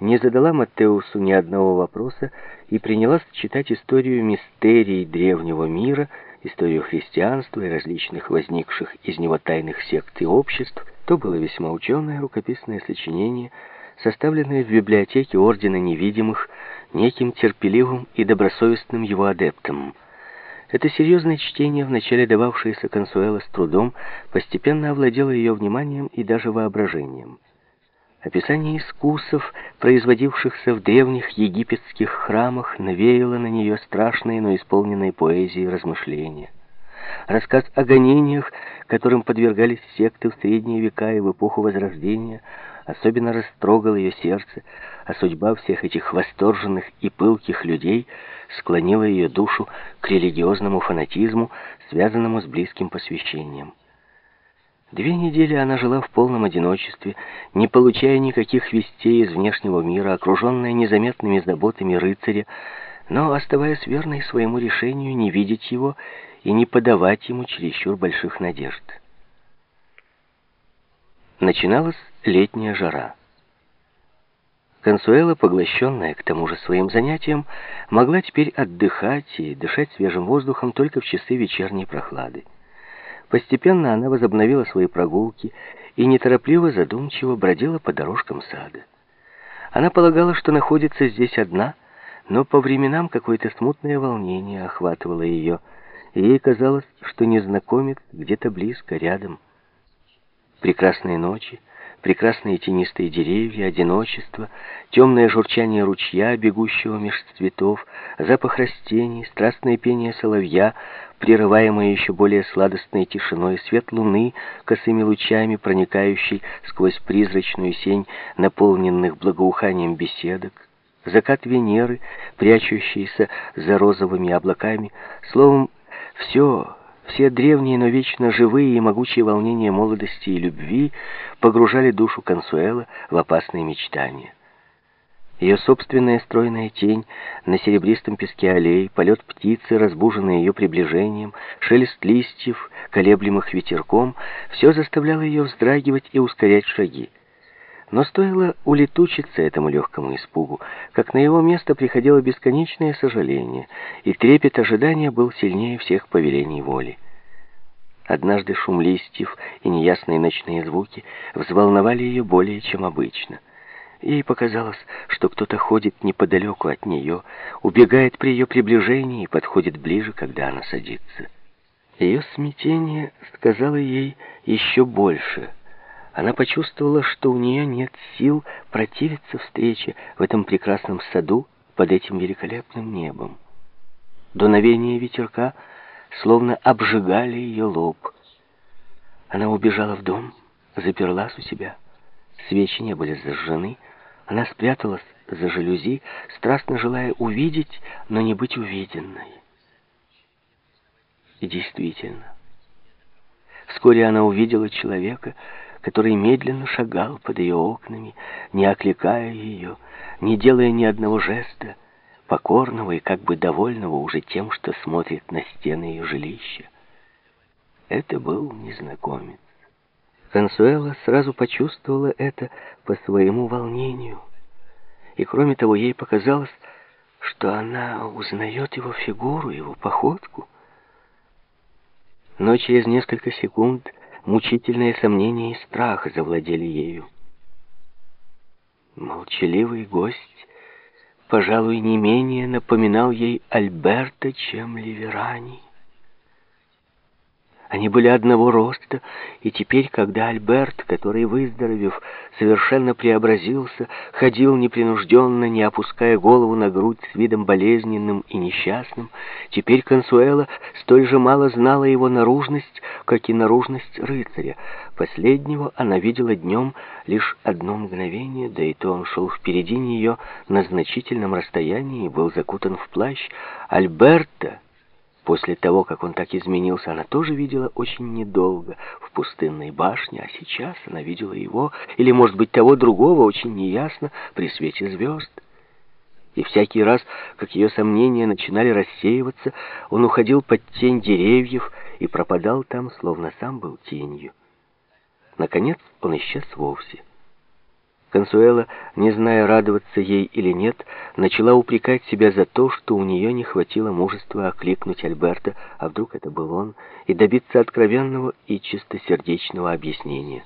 не задала Маттеусу ни одного вопроса и принялась читать историю мистерий древнего мира, историю христианства и различных возникших из него тайных сект и обществ, то было весьма ученое рукописное сочинение, составленное в библиотеке Ордена Невидимых неким терпеливым и добросовестным его адептом. Это серьезное чтение, вначале дававшееся Консуэло с трудом, постепенно овладело ее вниманием и даже воображением. Описание искусов, производившихся в древних египетских храмах, навеяло на нее страшные, но исполненные поэзией размышления. Рассказ о гонениях, которым подвергались секты в средние века и в эпоху Возрождения, особенно растрогал ее сердце, а судьба всех этих восторженных и пылких людей склонила ее душу к религиозному фанатизму, связанному с близким посвящением. Две недели она жила в полном одиночестве, не получая никаких вестей из внешнего мира, окруженная незаметными заботами рыцаря, но оставаясь верной своему решению не видеть его и не подавать ему чересчур больших надежд. Начиналась летняя жара. Консуэла, поглощенная к тому же своим занятием, могла теперь отдыхать и дышать свежим воздухом только в часы вечерней прохлады. Постепенно она возобновила свои прогулки и неторопливо, задумчиво бродила по дорожкам сада. Она полагала, что находится здесь одна, но по временам какое-то смутное волнение охватывало ее, и ей казалось, что незнакомец где-то близко, рядом. Прекрасные ночи — прекрасные тенистые деревья, одиночество, темное журчание ручья, бегущего меж цветов, запах растений, страстное пение соловья, прерываемое еще более сладостной тишиной, свет луны, косыми лучами, проникающий сквозь призрачную сень наполненных благоуханием беседок, закат Венеры, прячущийся за розовыми облаками, словом, все все древние, но вечно живые и могучие волнения молодости и любви погружали душу Консуэла в опасные мечтания. Ее собственная стройная тень на серебристом песке аллей, полет птицы, разбуженный ее приближением, шелест листьев, колеблемых ветерком, все заставляло ее вздрагивать и ускорять шаги. Но стоило улетучиться этому легкому испугу, как на его место приходило бесконечное сожаление, и трепет ожидания был сильнее всех повелений воли. Однажды шум листьев и неясные ночные звуки взволновали ее более, чем обычно. Ей показалось, что кто-то ходит неподалеку от нее, убегает при ее приближении и подходит ближе, когда она садится. Ее смятение сказало ей еще больше — она почувствовала, что у нее нет сил противиться встрече в этом прекрасном саду под этим великолепным небом. Дуновение ветерка словно обжигали ее лоб. Она убежала в дом, заперлась у себя. Свечи не были зажжены. Она спряталась за жалюзи, страстно желая увидеть, но не быть увиденной. И действительно, вскоре она увидела человека, который медленно шагал под ее окнами, не окликая ее, не делая ни одного жеста, покорного и как бы довольного уже тем, что смотрит на стены ее жилища. Это был незнакомец. Консуэла сразу почувствовала это по своему волнению. И кроме того, ей показалось, что она узнает его фигуру, его походку. Но через несколько секунд Мучительные сомнения и страх завладели ею. Молчаливый гость, пожалуй, не менее напоминал ей Альберта, чем Ливерани. Они были одного роста, и теперь, когда Альберт, который, выздоровев, совершенно преобразился, ходил непринужденно, не опуская голову на грудь с видом болезненным и несчастным, теперь Консуэла столь же мало знала его наружность, как и наружность рыцаря. Последнего она видела днем лишь одно мгновение, да и то он шел впереди нее на значительном расстоянии и был закутан в плащ. Альберта После того, как он так изменился, она тоже видела очень недолго в пустынной башне, а сейчас она видела его, или, может быть, того другого, очень неясно, при свете звезд. И всякий раз, как ее сомнения начинали рассеиваться, он уходил под тень деревьев и пропадал там, словно сам был тенью. Наконец он исчез вовсе. Консуэла, не зная, радоваться ей или нет, начала упрекать себя за то, что у нее не хватило мужества окликнуть Альберта, а вдруг это был он, и добиться откровенного и чистосердечного объяснения.